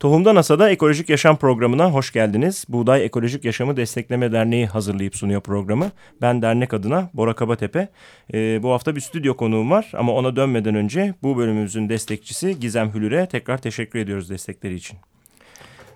Tohumda NASA'da Ekolojik Yaşam programına hoş geldiniz. Buğday Ekolojik Yaşamı Destekleme Derneği hazırlayıp sunuyor programı. Ben dernek adına Bora Kabatepe. Ee, bu hafta bir stüdyo konuğum var ama ona dönmeden önce bu bölümümüzün destekçisi Gizem Hülür'e tekrar teşekkür ediyoruz destekleri için.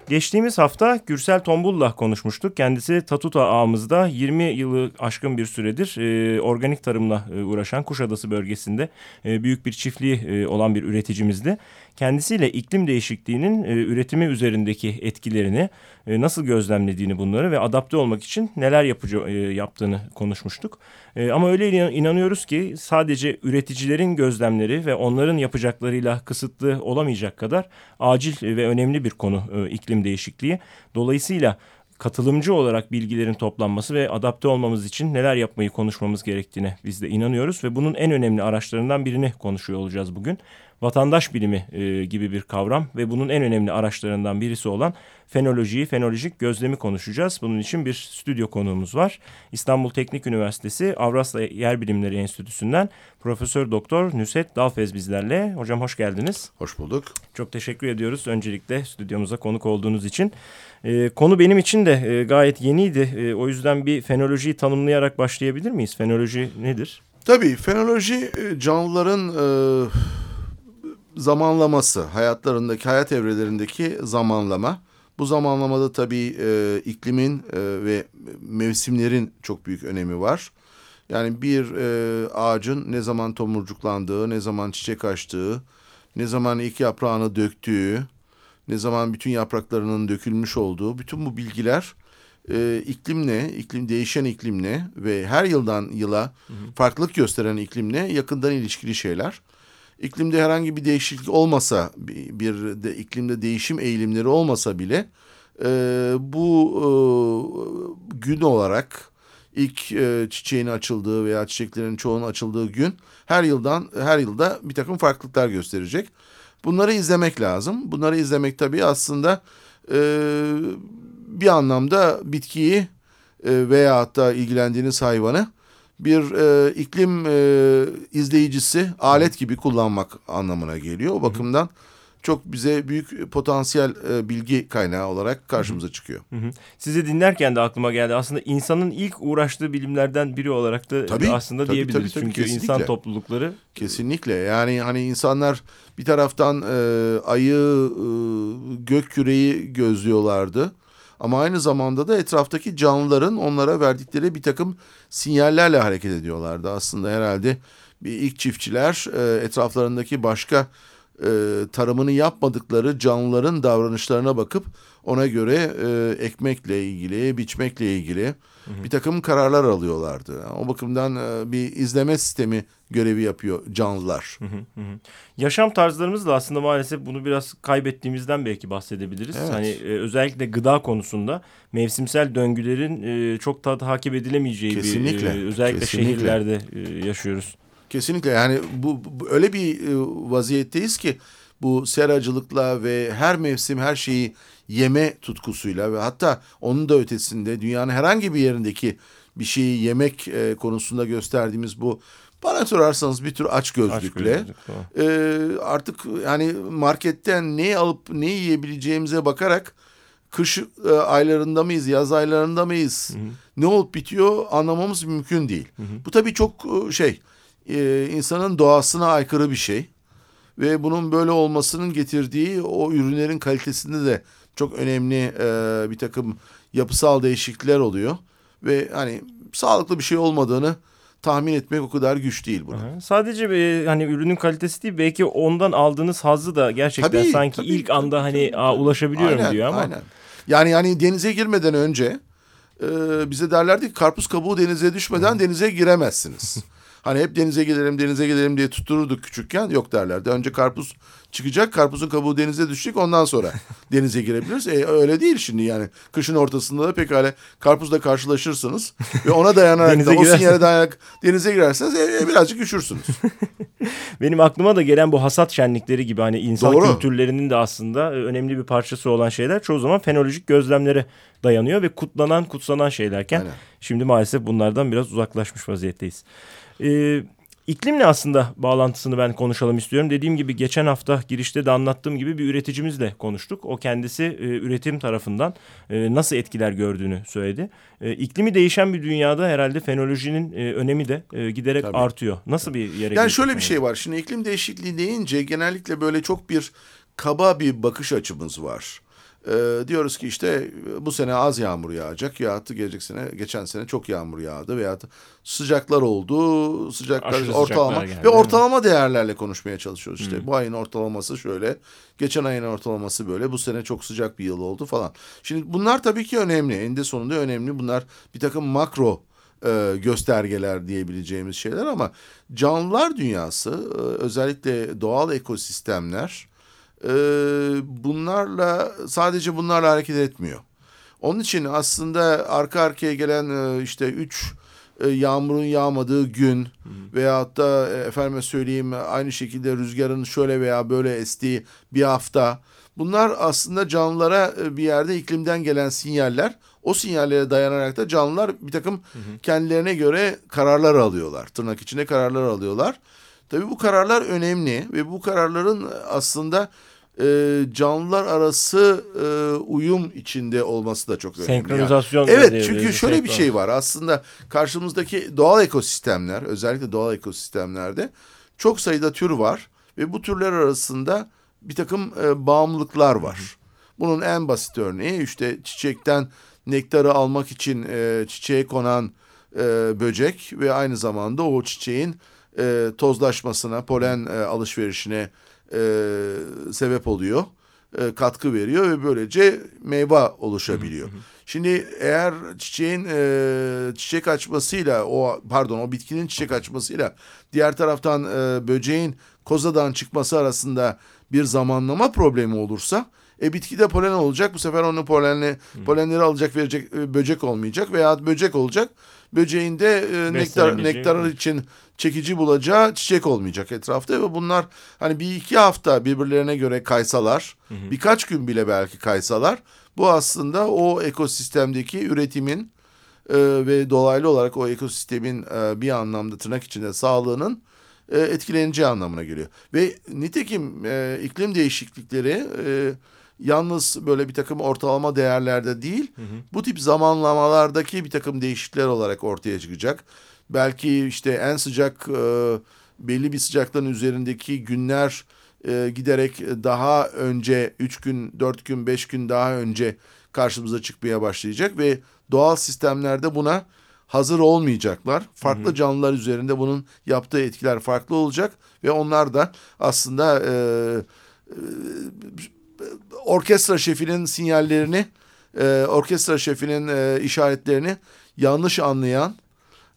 Geçtiğimiz hafta Gürsel Tombul'la konuşmuştuk. Kendisi Tatuta ağımızda 20 yılı aşkın bir süredir e, organik tarımla e, uğraşan Kuşadası bölgesinde e, büyük bir çiftliği e, olan bir üreticimizdi. Kendisiyle iklim değişikliğinin e, üretimi üzerindeki etkilerini e, nasıl gözlemlediğini bunları ve adapte olmak için neler yapıcı, e, yaptığını konuşmuştuk. E, ama öyle inanıyoruz ki sadece üreticilerin gözlemleri ve onların yapacaklarıyla kısıtlı olamayacak kadar acil ve önemli bir konu e, iklim değişikliği. Dolayısıyla katılımcı olarak bilgilerin toplanması ve adapte olmamız için neler yapmayı konuşmamız gerektiğine biz de inanıyoruz ve bunun en önemli araçlarından birini konuşuyor olacağız bugün vatandaş bilimi e, gibi bir kavram ve bunun en önemli araçlarından birisi olan fenolojiyi, fenolojik gözlemi konuşacağız. Bunun için bir stüdyo konuğumuz var. İstanbul Teknik Üniversitesi Avrasya Yer Bilimleri Enstitüsü'nden Profesör Doktor Nüset Dalfez bizlerle. Hocam hoş geldiniz. Hoş bulduk. Çok teşekkür ediyoruz öncelikle stüdyomuza konuk olduğunuz için. E, konu benim için de e, gayet yeniydi. E, o yüzden bir fenolojiyi tanımlayarak başlayabilir miyiz? Fenoloji nedir? Tabii fenoloji e, canlıların... E zamanlaması, hayatlarındaki, hayat evrelerindeki zamanlama. Bu zamanlamada tabii e, iklimin e, ve mevsimlerin çok büyük önemi var. Yani bir e, ağacın ne zaman tomurcuklandığı, ne zaman çiçek açtığı, ne zaman ilk yaprağını döktüğü, ne zaman bütün yapraklarının dökülmüş olduğu, bütün bu bilgiler e, iklimle, iklim değişen iklimle ve her yıldan yıla hı hı. farklılık gösteren iklimle yakından ilişkili şeyler. İklimde herhangi bir değişiklik olmasa, bir, de iklimde değişim eğilimleri olmasa bile e, bu e, gün olarak ilk e, çiçeğin açıldığı veya çiçeklerin çoğunun açıldığı gün her yıldan her yılda bir takım farklılıklar gösterecek. Bunları izlemek lazım. Bunları izlemek tabii aslında e, bir anlamda bitkiyi e, veya hatta ilgilendiğiniz hayvanı bir e, iklim e, izleyicisi alet gibi kullanmak anlamına geliyor. O bakımdan çok bize büyük potansiyel e, bilgi kaynağı olarak karşımıza çıkıyor. Hı hı. Sizi dinlerken de aklıma geldi. Aslında insanın ilk uğraştığı bilimlerden biri olarak da tabii, aslında tabii, diyebiliriz. Tabii, tabii, Çünkü kesinlikle. insan toplulukları. Kesinlikle. Yani hani insanlar bir taraftan e, ayı, e, gök küreyi gözlüyorlardı. Ama aynı zamanda da etraftaki canlıların onlara verdikleri bir takım sinyallerle hareket ediyorlardı. Aslında herhalde bir ilk çiftçiler e, etraflarındaki başka e, tarımını yapmadıkları canlıların davranışlarına bakıp ona göre e, ekmekle ilgili, biçmekle ilgili hı bir takım kararlar alıyorlardı. O bakımdan e, bir izleme sistemi görevi yapıyor canlılar. Hı hı hı. Yaşam tarzlarımız da aslında maalesef bunu biraz kaybettiğimizden belki bahsedebiliriz. Evet. Hani e, özellikle gıda konusunda mevsimsel döngülerin e, çok da takip edilemeyeceği Kesinlikle. bir e, özellikle Kesinlikle. şehirlerde e, yaşıyoruz. Kesinlikle yani bu, bu öyle bir e, vaziyetteyiz ki bu seracılıkla ve her mevsim her şeyi yeme tutkusuyla ve hatta onun da ötesinde dünyanın herhangi bir yerindeki bir şeyi yemek e, konusunda gösterdiğimiz bu bana sorarsanız bir tür aç gözlükle aç e, artık yani marketten ne alıp ne yiyebileceğimize bakarak kış e, aylarında mıyız, yaz aylarında mıyız, hı hı. ne olup bitiyor anlamamız mümkün değil. Hı hı. Bu tabii çok e, şey e, insanın doğasına aykırı bir şey ve bunun böyle olmasının getirdiği o ürünlerin kalitesinde de çok önemli e, bir takım yapısal değişiklikler oluyor ve hani sağlıklı bir şey olmadığını tahmin etmek o kadar güç değil. Aha. Sadece bir, hani ürünün kalitesi değil belki ondan aldığınız hazzı da gerçekten tabii, sanki tabii, ilk tabii, anda hani tabii, Aa, ulaşabiliyorum aynen, diyor ama. Aynen. Yani yani denize girmeden önce e, bize derlerdi ki karpuz kabuğu denize düşmeden denize giremezsiniz. Hani hep denize gidelim denize gidelim diye tuttururduk küçükken. Yok derlerdi. Önce karpuz çıkacak. Karpuzun kabuğu denize düşecek. Ondan sonra denize girebiliriz. E, öyle değil şimdi yani. Kışın ortasında da pekala karpuzla karşılaşırsınız. ve ona dayanarak da o sinyale dayanarak denize girerseniz e, e, birazcık üşürsünüz. Benim aklıma da gelen bu hasat şenlikleri gibi hani insan Doğru. kültürlerinin de aslında e, önemli bir parçası olan şeyler çoğu zaman fenolojik gözlemlere dayanıyor ve kutlanan kutsanan şeylerken Aynen. şimdi maalesef bunlardan biraz uzaklaşmış vaziyetteyiz. Ee, İklimle aslında bağlantısını ben konuşalım istiyorum. Dediğim gibi geçen hafta girişte de anlattığım gibi bir üreticimizle konuştuk. O kendisi e, üretim tarafından e, nasıl etkiler gördüğünü söyledi. E, iklimi değişen bir dünyada herhalde fenolojinin e, önemi de e, giderek Tabii. artıyor. Nasıl bir yere Yani şöyle bir şey var. Şimdi iklim değişikliği deyince genellikle böyle çok bir kaba bir bakış açımız var. Ee, diyoruz ki işte bu sene az yağmur yağacak ya gelecek sene geçen sene çok yağmur yağdı veya sıcaklar oldu sıcaklar Aşırı ortalama geldi, ve ortalama değerlerle konuşmaya çalışıyoruz işte hmm. bu ayın ortalaması şöyle geçen ayın ortalaması böyle bu sene çok sıcak bir yıl oldu falan. Şimdi bunlar tabii ki önemli eninde sonunda önemli bunlar bir takım makro e, göstergeler diyebileceğimiz şeyler ama canlılar dünyası e, özellikle doğal ekosistemler e, bunlarla sadece bunlarla hareket etmiyor. Onun için aslında arka arkaya gelen e, işte üç e, yağmurun yağmadığı gün veyahut da e, efendime söyleyeyim aynı şekilde rüzgarın şöyle veya böyle estiği bir hafta bunlar aslında canlılara e, bir yerde iklimden gelen sinyaller. O sinyallere dayanarak da canlılar bir takım hı kendilerine göre kararlar alıyorlar. Tırnak içinde kararlar alıyorlar. Tabii bu kararlar önemli ve bu kararların aslında e, canlılar arası e, uyum içinde olması da çok önemli. Senkronizasyon. Yani. Evet çünkü şöyle bir şey var aslında karşımızdaki doğal ekosistemler özellikle doğal ekosistemlerde çok sayıda tür var ve bu türler arasında bir takım e, bağımlılıklar var. Bunun en basit örneği işte çiçekten nektarı almak için e, çiçeğe konan e, böcek ve aynı zamanda o çiçeğin e, tozlaşmasına, polen e, alışverişine e, sebep oluyor, e, katkı veriyor ve böylece meyve oluşabiliyor. Şimdi eğer çiçeğin e, çiçek açmasıyla o pardon o bitkinin çiçek açmasıyla diğer taraftan e, böceğin kozadan çıkması arasında bir zamanlama problemi olursa e bitkide polen olacak. Bu sefer onun polenli, polenleri alacak verecek e, böcek olmayacak veya böcek olacak. Böceğin de e, nektar, nektar için çekici bulacağı çiçek olmayacak etrafta ve bunlar hani bir iki hafta birbirlerine göre kaysalar, hı hı. birkaç gün bile belki kaysalar bu aslında o ekosistemdeki üretimin e, ve dolaylı olarak o ekosistemin e, bir anlamda tırnak içinde sağlığının e, etkileneceği anlamına geliyor. Ve nitekim e, iklim değişiklikleri e, yalnız böyle bir takım ortalama değerlerde değil, hı hı. bu tip zamanlamalardaki bir takım değişiklikler olarak ortaya çıkacak. Belki işte en sıcak e, belli bir sıcaklığın üzerindeki günler e, giderek daha önce 3 gün, 4 gün, 5 gün daha önce karşımıza çıkmaya başlayacak ve doğal sistemlerde buna hazır olmayacaklar. Farklı hı hı. canlılar üzerinde bunun yaptığı etkiler farklı olacak ve onlar da aslında e, e, orkestra şefinin sinyallerini, e, orkestra şefinin e, işaretlerini yanlış anlayan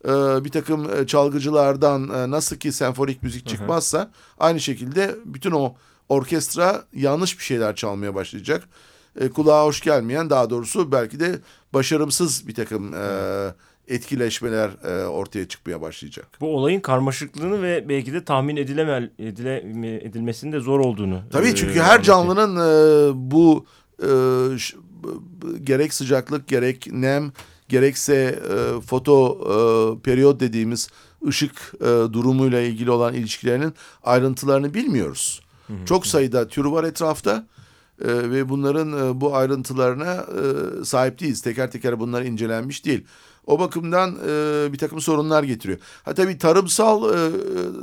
e, bir takım e, çalgıcılardan e, nasıl ki senfonik müzik çıkmazsa hı hı. aynı şekilde bütün o orkestra yanlış bir şeyler çalmaya başlayacak. E, kulağa hoş gelmeyen daha doğrusu belki de başarımsız bir takım e, etkileşmeler e, ortaya çıkmaya başlayacak. Bu olayın karmaşıklığını ve belki de tahmin edileme, edile, edilmesinin de zor olduğunu. Tabii çünkü e, her canlının e, bu e, gerek sıcaklık gerek nem gerekse e, foto e, periyot dediğimiz ışık e, durumuyla ilgili olan ilişkilerinin ayrıntılarını bilmiyoruz. Hı hı. Çok sayıda tür var etrafta e, ve bunların e, bu ayrıntılarına e, sahip değiliz. Teker teker bunlar incelenmiş değil. O bakımdan e, bir takım sorunlar getiriyor. Ha tabii tarımsal e,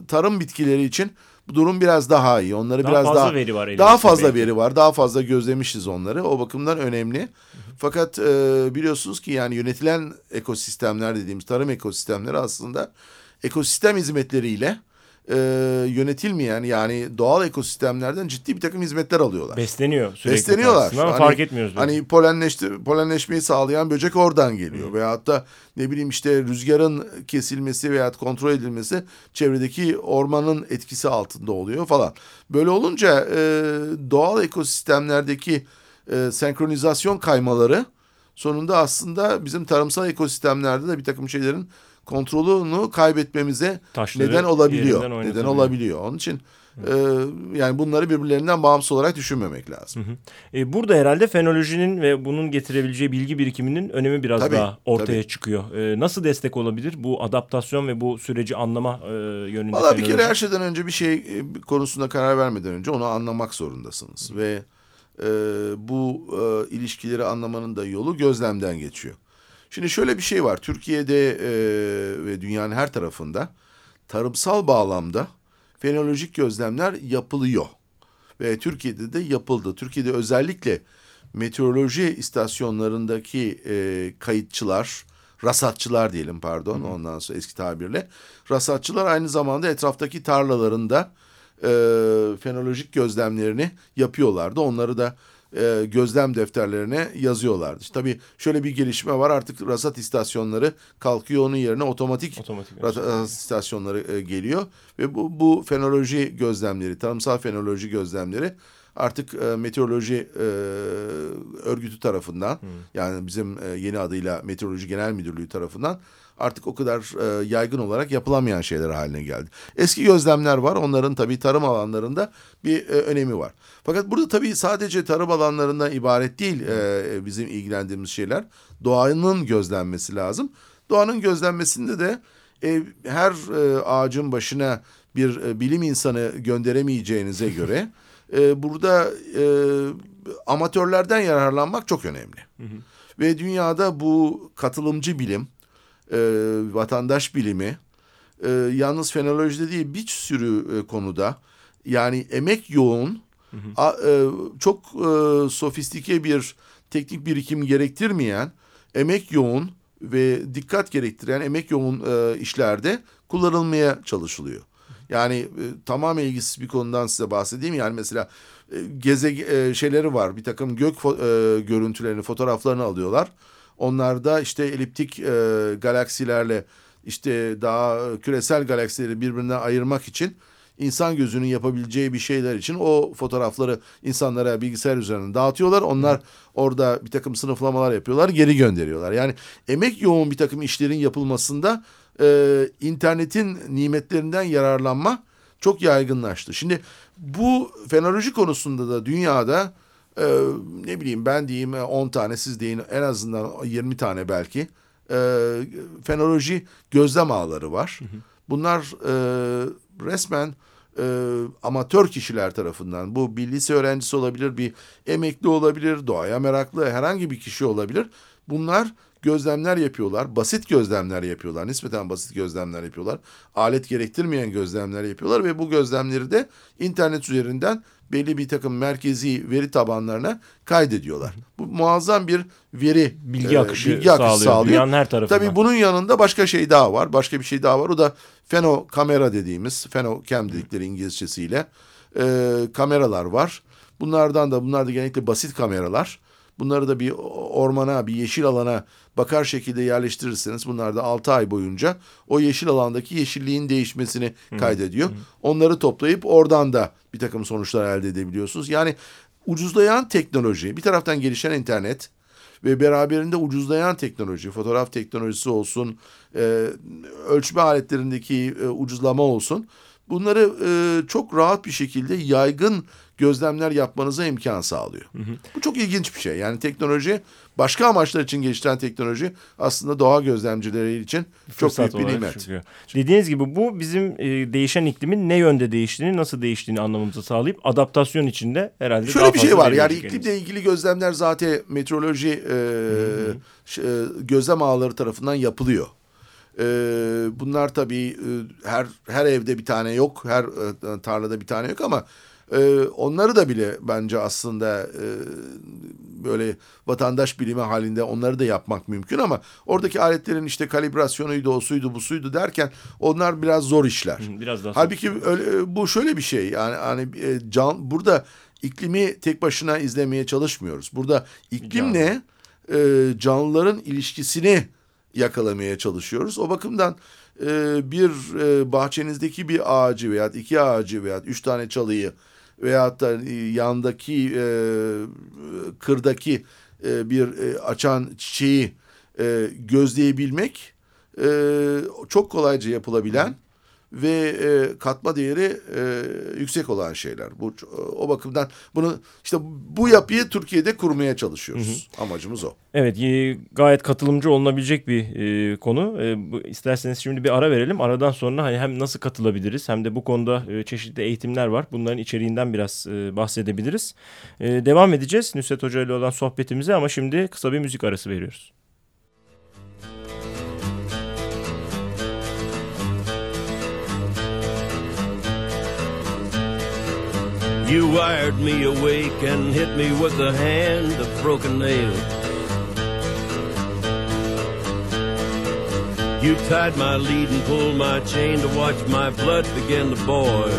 tarım bitkileri için bu durum biraz daha iyi. Onları daha biraz fazla daha veri var daha fazla belki. veri var. Daha fazla gözlemişiz onları. O bakımdan önemli. Hı hı. Fakat e, biliyorsunuz ki yani yönetilen ekosistemler dediğimiz tarım ekosistemleri aslında ekosistem hizmetleriyle e, yönetilmeyen yani doğal ekosistemlerden ciddi bir takım hizmetler alıyorlar. Besleniyor sürekli. Besleniyorlar. Ama hani, fark etmiyoruz. Hani polenleşti, polenleşmeyi sağlayan böcek oradan geliyor. Hmm. Veyahut da ne bileyim işte rüzgarın kesilmesi veya kontrol edilmesi çevredeki ormanın etkisi altında oluyor falan. Böyle olunca e, doğal ekosistemlerdeki e, senkronizasyon kaymaları sonunda aslında bizim tarımsal ekosistemlerde de bir takım şeylerin kontrolünü kaybetmemize Taşları neden olabiliyor. Neden olabiliyor. Onun için E, yani bunları birbirlerinden bağımsız olarak düşünmemek lazım. Hı hı. E, burada herhalde fenolojinin ve bunun getirebileceği bilgi birikiminin önemi biraz tabii, daha ortaya tabii. çıkıyor. E, nasıl destek olabilir bu adaptasyon ve bu süreci anlama e, yönünde? Valla bir kere her şeyden önce bir şey e, konusunda karar vermeden önce onu anlamak zorundasınız. Hı. Ve e, bu e, ilişkileri anlamanın da yolu gözlemden geçiyor. Şimdi şöyle bir şey var. Türkiye'de e, ve dünyanın her tarafında tarımsal bağlamda fenolojik gözlemler yapılıyor. Ve Türkiye'de de yapıldı. Türkiye'de özellikle meteoroloji istasyonlarındaki e, kayıtçılar, rasatçılar diyelim pardon Hı. ondan sonra eski tabirle. Rasatçılar aynı zamanda etraftaki tarlalarında e, fenolojik gözlemlerini yapıyorlardı. Onları da e, gözlem defterlerine yazıyorlardı. İşte tabii şöyle bir gelişme var artık rasat istasyonları kalkıyor onun yerine otomatik, otomatik rasat istasyonları e, geliyor ve bu, bu fenoloji gözlemleri tarımsal fenoloji gözlemleri artık e, meteoroloji e, örgütü tarafından hmm. yani bizim e, yeni adıyla Meteoroloji Genel Müdürlüğü tarafından artık o kadar e, yaygın olarak yapılamayan şeyler haline geldi. Eski gözlemler var. Onların tabii tarım alanlarında bir e, önemi var. Fakat burada tabii sadece tarım alanlarından ibaret değil e, bizim ilgilendiğimiz şeyler. Doğanın gözlenmesi lazım. Doğanın gözlenmesinde de e, her e, ağacın başına bir e, bilim insanı gönderemeyeceğinize göre e, burada e, amatörlerden yararlanmak çok önemli. Hı hı. Ve dünyada bu katılımcı bilim, e, vatandaş bilimi, e, yalnız fenolojide değil bir sürü e, konuda yani emek yoğun, hı hı. A, e, çok e, sofistike bir teknik birikim gerektirmeyen, emek yoğun ve dikkat gerektiren emek yoğun e, işlerde kullanılmaya çalışılıyor. Yani e, tamamen ilgisiz bir konudan size bahsedeyim. Yani mesela e, geze e, şeyleri var. Bir takım gök fo e, görüntülerini, fotoğraflarını alıyorlar. Onlarda işte eliptik e, galaksilerle işte daha küresel galaksileri birbirinden ayırmak için insan gözünün yapabileceği bir şeyler için o fotoğrafları insanlara bilgisayar üzerinden dağıtıyorlar. Onlar orada bir takım sınıflamalar yapıyorlar, geri gönderiyorlar. Yani emek yoğun bir takım işlerin yapılmasında e, internetin nimetlerinden yararlanma çok yaygınlaştı. Şimdi bu fenoloji konusunda da dünyada e, ne bileyim ben diyeyim 10 tane siz deyin en azından 20 tane belki e, fenoloji gözlem ağları var. Hı hı. Bunlar e, resmen e, amatör kişiler tarafından bu bir lise öğrencisi olabilir, bir emekli olabilir, doğaya meraklı herhangi bir kişi olabilir. Bunlar gözlemler yapıyorlar. Basit gözlemler yapıyorlar. Nispeten basit gözlemler yapıyorlar. Alet gerektirmeyen gözlemler yapıyorlar ve bu gözlemleri de internet üzerinden belli bir takım merkezi veri tabanlarına kaydediyorlar. Bu muazzam bir veri bilgi akışı, e, bilgi akışı sağlıyor. sağlıyor. Dünyanın her tarafından. Tabii bunun yanında başka şey daha var. Başka bir şey daha var. O da feno kamera dediğimiz, feno cam dedikleri İngilizcesiyle e, kameralar var. Bunlardan da bunlar da genellikle basit kameralar. Bunları da bir ormana, bir yeşil alana bakar şekilde yerleştirirseniz bunlar da 6 ay boyunca o yeşil alandaki yeşilliğin değişmesini kaydediyor. Onları toplayıp oradan da bir takım sonuçlar elde edebiliyorsunuz. Yani ucuzlayan teknoloji, bir taraftan gelişen internet ve beraberinde ucuzlayan teknoloji, fotoğraf teknolojisi olsun, e, ölçme aletlerindeki e, ucuzlama olsun. Bunları e, çok rahat bir şekilde yaygın gözlemler yapmanıza imkan sağlıyor. Hı hı. Bu çok ilginç bir şey. Yani teknoloji başka amaçlar için geliştiren teknoloji aslında doğa gözlemcileri için çok büyük bir nimet. Dediğiniz gibi bu bizim e, değişen iklimin ne yönde değiştiğini, nasıl değiştiğini anlamamızı sağlayıp adaptasyon içinde herhalde Şöyle bir şey var. Yani iklimle ilgili gözlemler zaten meteoroloji e, hı hı. E, gözlem ağları tarafından yapılıyor. E, bunlar tabii e, her her evde bir tane yok, her e, tarlada bir tane yok ama e, onları da bile bence aslında e, böyle vatandaş bilimi halinde onları da yapmak mümkün ama oradaki aletlerin işte kalibrasyonuydu, o suydu, bu suydu derken onlar biraz zor işler. Biraz daha Halbuki öyle, bu şöyle bir şey yani hani e, can burada iklimi tek başına izlemeye çalışmıyoruz. Burada iklimle e, canlıların ilişkisini yakalamaya çalışıyoruz. O bakımdan e, bir e, bahçenizdeki bir ağacı veya iki ağacı veya üç tane çalıyı veyahut da e, yandaki e, kırdaki e, bir e, açan çiçeği e, gözleyebilmek e, çok kolayca yapılabilen ve e, katma değeri e, yüksek olan şeyler. Bu o bakımdan bunu işte bu yapıyı Türkiye'de kurmaya çalışıyoruz. Hı hı. Amacımız o. Evet, gayet katılımcı olunabilecek bir e, konu. E, bu, isterseniz şimdi bir ara verelim. Aradan sonra hani hem nasıl katılabiliriz hem de bu konuda e, çeşitli eğitimler var. Bunların içeriğinden biraz e, bahsedebiliriz. E, devam edeceğiz Nusret Hoca ile olan sohbetimize ama şimdi kısa bir müzik arası veriyoruz. You wired me awake and hit me with a hand of broken nail. You tied my lead and pulled my chain to watch my blood begin to boil.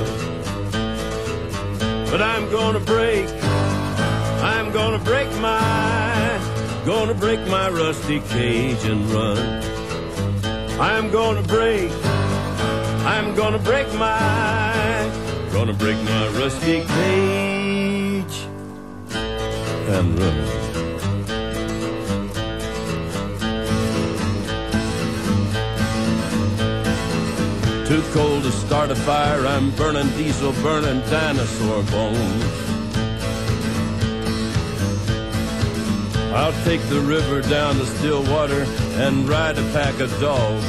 But I'm gonna break, I'm gonna break my, gonna break my rusty cage and run. I'm gonna break, I'm gonna break my Gonna break my rusty cage and run. Too cold to start a fire, I'm burning diesel, burning dinosaur bones. I'll take the river down to Stillwater and ride a pack of dogs.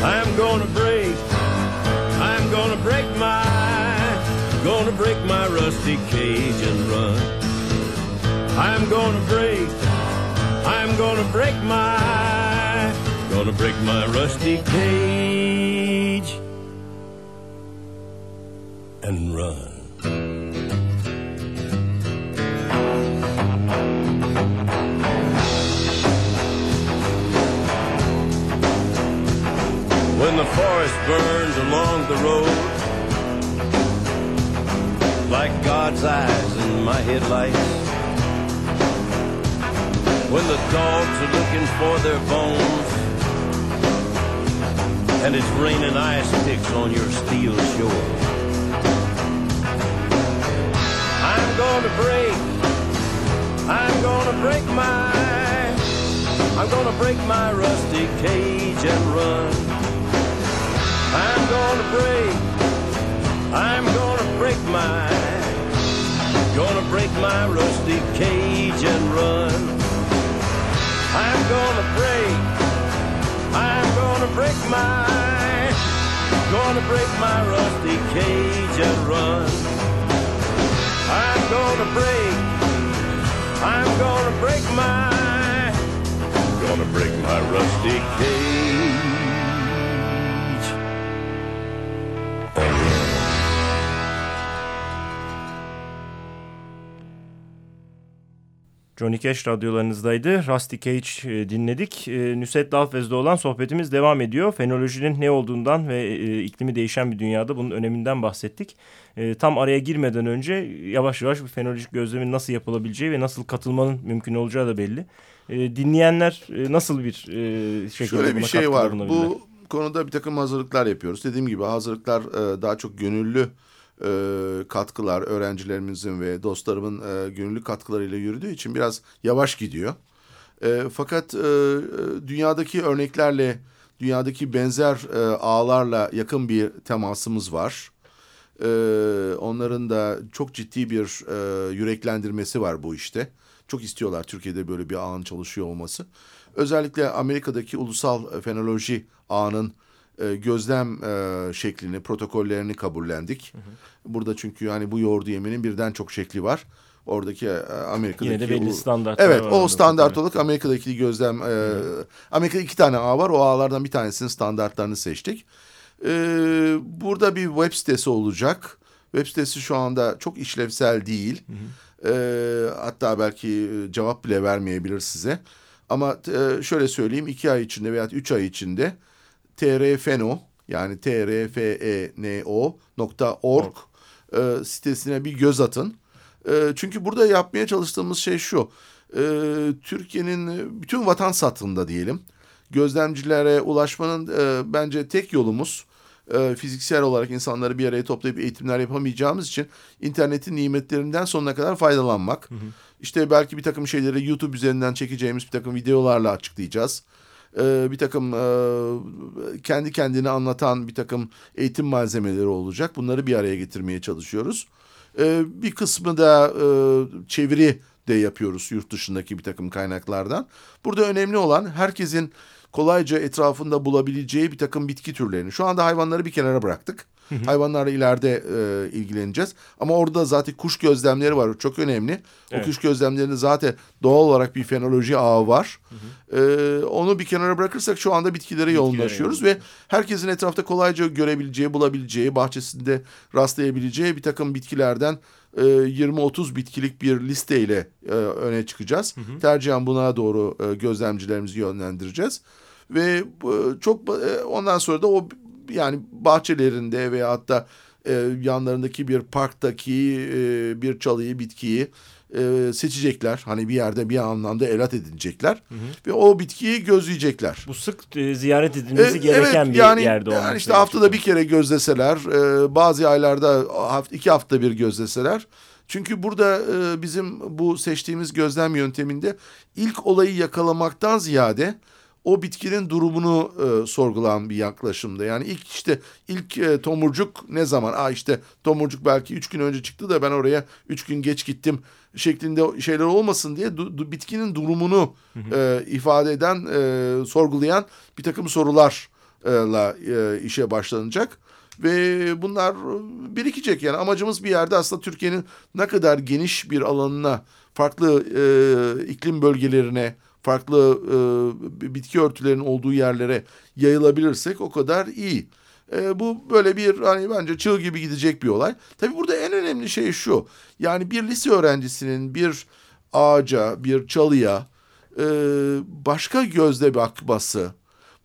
I'm gonna break I'm gonna break my, gonna break my rusty cage and run. I'm gonna break, I'm gonna break my, gonna break my rusty cage and run. When the forest burns Like God's eyes in my headlights When the dogs are looking for their bones And it's raining ice picks on your steel shore. I'm gonna break I'm gonna break my I'm gonna break my rusty cage and run. I'm gonna break, I'm gonna break my, gonna break my rusty cage and run. I'm gonna break, I'm gonna break my, gonna break my rusty cage and run. I'm gonna break, I'm gonna break my, gonna break my rusty cage. Johnny Cash radyolarınızdaydı. Rusty Cage e, dinledik. E, Nusret Dalfez'de olan sohbetimiz devam ediyor. Fenolojinin ne olduğundan ve e, iklimi değişen bir dünyada bunun öneminden bahsettik. E, tam araya girmeden önce yavaş yavaş bir fenolojik gözlemin nasıl yapılabileceği ve nasıl katılmanın mümkün olacağı da belli. E, dinleyenler e, nasıl bir e, şekilde Şöyle bir şey var. Bu konuda bir takım hazırlıklar yapıyoruz. Dediğim gibi hazırlıklar e, daha çok gönüllü e, katkılar öğrencilerimizin ve dostlarımın e, gönüllü katkılarıyla yürüdüğü için biraz yavaş gidiyor. E, fakat e, dünyadaki örneklerle, dünyadaki benzer e, ağlarla yakın bir temasımız var. E, onların da çok ciddi bir e, yüreklendirmesi var bu işte. Çok istiyorlar Türkiye'de böyle bir ağın çalışıyor olması. Özellikle Amerika'daki ulusal fenoloji ağının e, gözlem e, şeklini, protokollerini kabullendik. Hı hı. Burada çünkü yani bu yoğurdu yemenin birden çok şekli var. Oradaki e, Amerika'daki... Yine de belli standart. Evet o standart olarak Amerika'daki gözlem... E, Amerika'da iki tane ağ var. O ağlardan bir tanesinin standartlarını seçtik. E, burada bir web sitesi olacak. Web sitesi şu anda çok işlevsel değil. Hı hı. E, hatta belki cevap bile vermeyebilir size. Ama e, şöyle söyleyeyim iki ay içinde veya üç ay içinde trfeno yani trfeno.org e, sitesine bir göz atın. E, çünkü burada yapmaya çalıştığımız şey şu. E, Türkiye'nin bütün vatan satında diyelim gözlemcilere ulaşmanın e, bence tek yolumuz e, fiziksel olarak insanları bir araya toplayıp eğitimler yapamayacağımız için internetin nimetlerinden sonuna kadar faydalanmak. Hı hı. İşte belki bir takım şeyleri YouTube üzerinden çekeceğimiz bir takım videolarla açıklayacağız. E, bir takım e, kendi kendini anlatan bir takım eğitim malzemeleri olacak. Bunları bir araya getirmeye çalışıyoruz. E, bir kısmı da e, çeviri de yapıyoruz yurt dışındaki bir takım kaynaklardan. Burada önemli olan herkesin kolayca etrafında bulabileceği bir takım bitki türlerini. Şu anda hayvanları bir kenara bıraktık. Hayvanlarla ileride e, ilgileneceğiz. Ama orada zaten kuş gözlemleri var. Çok önemli. Evet. O kuş gözlemlerinde zaten doğal olarak bir fenoloji ağı var. E, onu bir kenara bırakırsak şu anda bitkilere yoğunlaşıyoruz ve herkesin etrafta kolayca görebileceği, bulabileceği, bahçesinde rastlayabileceği bir takım bitkilerden 20-30 e, bitkilik bir listeyle e, öne çıkacağız. Hı hı. Tercihen buna doğru e, gözlemcilerimizi yönlendireceğiz. Ve çok ondan sonra da o yani bahçelerinde veya hatta yanlarındaki bir parktaki bir çalıyı, bitkiyi e, seçecekler. Hani bir yerde bir anlamda elat edinecekler. Hı hı. Ve o bitkiyi gözleyecekler. Bu sık e, ziyaret edilmesi e, gereken evet, bir yani, yerde olmak. Yani işte haftada bir kere gözleseler, e, bazı aylarda iki hafta bir gözleseler. Çünkü burada e, bizim bu seçtiğimiz gözlem yönteminde ilk olayı yakalamaktan ziyade o bitkinin durumunu e, sorgulayan bir yaklaşımda. Yani ilk işte ilk e, tomurcuk ne zaman? Aa işte tomurcuk belki üç gün önce çıktı da ben oraya üç gün geç gittim şeklinde şeyler olmasın diye du, du, bitkinin durumunu E, ifade eden, e, sorgulayan bir takım sorularla e, işe başlanacak. Ve bunlar birikecek yani amacımız bir yerde aslında Türkiye'nin ne kadar geniş bir alanına, farklı e, iklim bölgelerine, farklı e, bitki örtülerinin olduğu yerlere yayılabilirsek o kadar iyi. E, bu böyle bir hani bence çığ gibi gidecek bir olay. Tabii burada en önemli şey şu. Yani bir lise öğrencisinin bir ağaca, bir çalıya e, başka gözle bakması,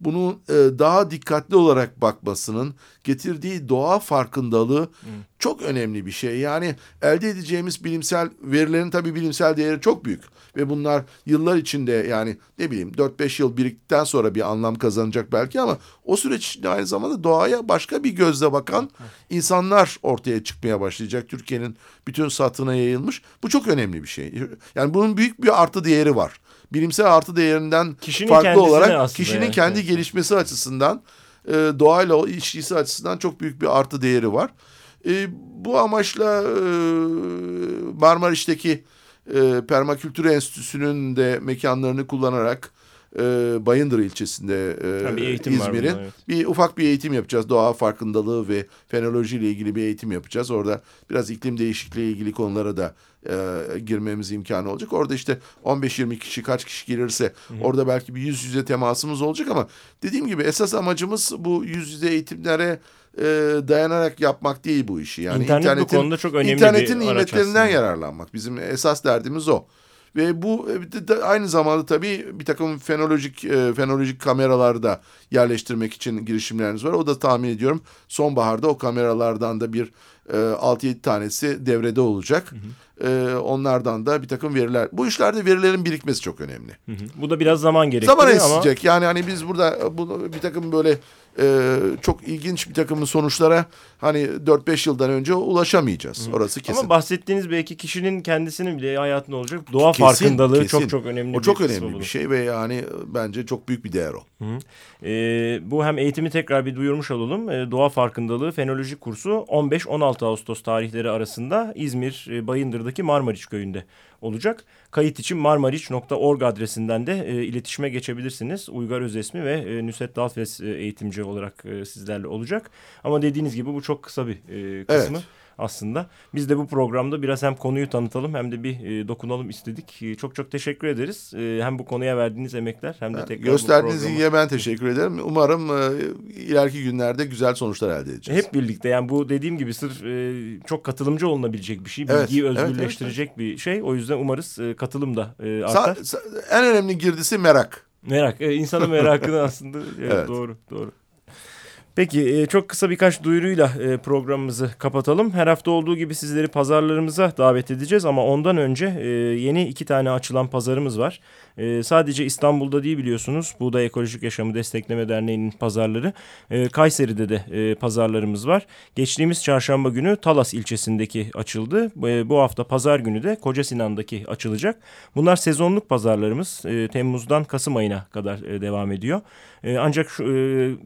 bunu e, daha dikkatli olarak bakmasının getirdiği doğa farkındalığı hmm. çok önemli bir şey. Yani elde edeceğimiz bilimsel verilerin tabii bilimsel değeri çok büyük ve bunlar yıllar içinde yani ne bileyim 4-5 yıl biriktikten sonra bir anlam kazanacak belki ama o süreç içinde aynı zamanda doğaya başka bir gözle bakan insanlar ortaya çıkmaya başlayacak. Türkiye'nin bütün satına yayılmış. Bu çok önemli bir şey. Yani bunun büyük bir artı değeri var bilimsel artı değerinden kişinin farklı olarak kişinin yani. kendi evet. gelişmesi açısından e, doğayla ilişkisi açısından çok büyük bir artı değeri var. E, bu amaçla e, Marmaris'teki e, Permakültür Enstitüsü'nün de mekanlarını kullanarak e, Bayındır ilçesinde e, İzmir'in evet. bir ufak bir eğitim yapacağız. Doğa farkındalığı ve fenoloji ile ilgili bir eğitim yapacağız. Orada biraz iklim değişikliği ile ilgili konulara da e, girmemiz imkanı olacak. Orada işte 15-20 kişi kaç kişi gelirse Hı-hı. orada belki bir yüz yüze temasımız olacak ama dediğim gibi esas amacımız bu yüz yüze eğitimlere e, dayanarak yapmak değil bu işi. Yani İnternet internetin, bu konuda çok önemli internetin bir nimetlerinden yararlanmak. Bizim esas derdimiz o. Ve bu e, aynı zamanda tabii bir takım fenolojik e, fenolojik kameraları da yerleştirmek için girişimleriniz var. O da tahmin ediyorum sonbaharda o kameralardan da bir e, 6-7 tanesi devrede olacak. Hı hı e, onlardan da bir takım veriler. Bu işlerde verilerin birikmesi çok önemli. Hı hı. Bu da biraz zaman gerektiriyor zaman ama. Zaman Yani hani biz burada bu, bir takım böyle e, çok ilginç bir takım sonuçlara hani 4-5 yıldan önce ulaşamayacağız. Hı. Orası kesin. Ama bahsettiğiniz belki kişinin kendisinin bile hayatında olacak doğa kesin, farkındalığı kesin. çok çok önemli. O çok bir önemli bir şey ve yani bence çok büyük bir değer o. Hı hı. E, bu hem eğitimi tekrar bir duyurmuş olalım. E, doğa farkındalığı fenoloji kursu 15-16 Ağustos tarihleri arasında İzmir e, Bayındır'daki Marmariç köyünde olacak. Kayıt için marmariç.org adresinden de e, iletişime geçebilirsiniz. Uygar Özesmi ve e, Nusret Dalfes e, eğitimci olarak e, sizlerle olacak. Ama dediğiniz gibi bu çok kısa bir e, kısmı. Evet aslında. Biz de bu programda biraz hem konuyu tanıtalım hem de bir e, dokunalım istedik. E, çok çok teşekkür ederiz. E, hem bu konuya verdiğiniz emekler hem de tekrar Gösterdiğiniz ilgiye ben teşekkür ederim. Umarım e, ileriki günlerde güzel sonuçlar elde edeceğiz. Hep birlikte yani bu dediğim gibi sır e, çok katılımcı olunabilecek bir şey. Bilgiyi evet, özgürleştirecek evet, evet. bir şey. O yüzden umarız e, katılım da e, artar. Sa, sa, en önemli girdisi merak. Merak. E, insanın merakını aslında evet, evet. doğru doğru. Peki e, çok kısa birkaç duyuruyla e, programımızı kapatalım. Her hafta olduğu gibi sizleri pazarlarımıza davet edeceğiz ama ondan önce e, yeni iki tane açılan pazarımız var. Sadece İstanbul'da değil biliyorsunuz Buğday Ekolojik Yaşamı Destekleme Derneği'nin pazarları. Kayseri'de de pazarlarımız var. Geçtiğimiz çarşamba günü Talas ilçesindeki açıldı. Bu hafta pazar günü de Koca Sinan'daki açılacak. Bunlar sezonluk pazarlarımız. Temmuz'dan Kasım ayına kadar devam ediyor. Ancak şu,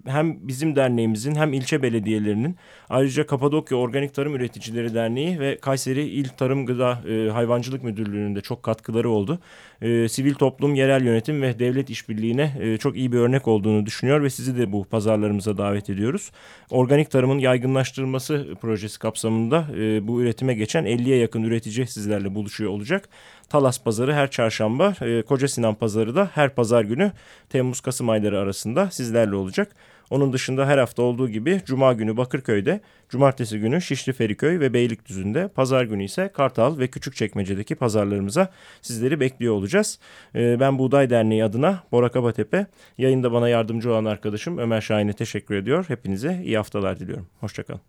hem bizim derneğimiz Derneğimizin hem ilçe belediyelerinin ayrıca Kapadokya Organik Tarım Üreticileri Derneği ve Kayseri İl Tarım Gıda e, Hayvancılık Müdürlüğü'nün de çok katkıları oldu. E, sivil toplum, yerel yönetim ve devlet işbirliğine e, çok iyi bir örnek olduğunu düşünüyor ve sizi de bu pazarlarımıza davet ediyoruz. Organik tarımın yaygınlaştırılması projesi kapsamında e, bu üretime geçen 50'ye yakın üretici sizlerle buluşuyor olacak. Talas Pazarı her çarşamba, e, Koca Sinan Pazarı da her pazar günü Temmuz-Kasım ayları arasında sizlerle olacak. Onun dışında her hafta olduğu gibi Cuma günü Bakırköy'de, Cumartesi günü Şişli Feriköy ve Beylikdüzü'nde, Pazar günü ise Kartal ve Küçükçekmece'deki pazarlarımıza sizleri bekliyor olacağız. Ee, ben Buğday Derneği adına Bora Kabatepe, yayında bana yardımcı olan arkadaşım Ömer Şahin'e teşekkür ediyor. Hepinize iyi haftalar diliyorum. Hoşçakalın.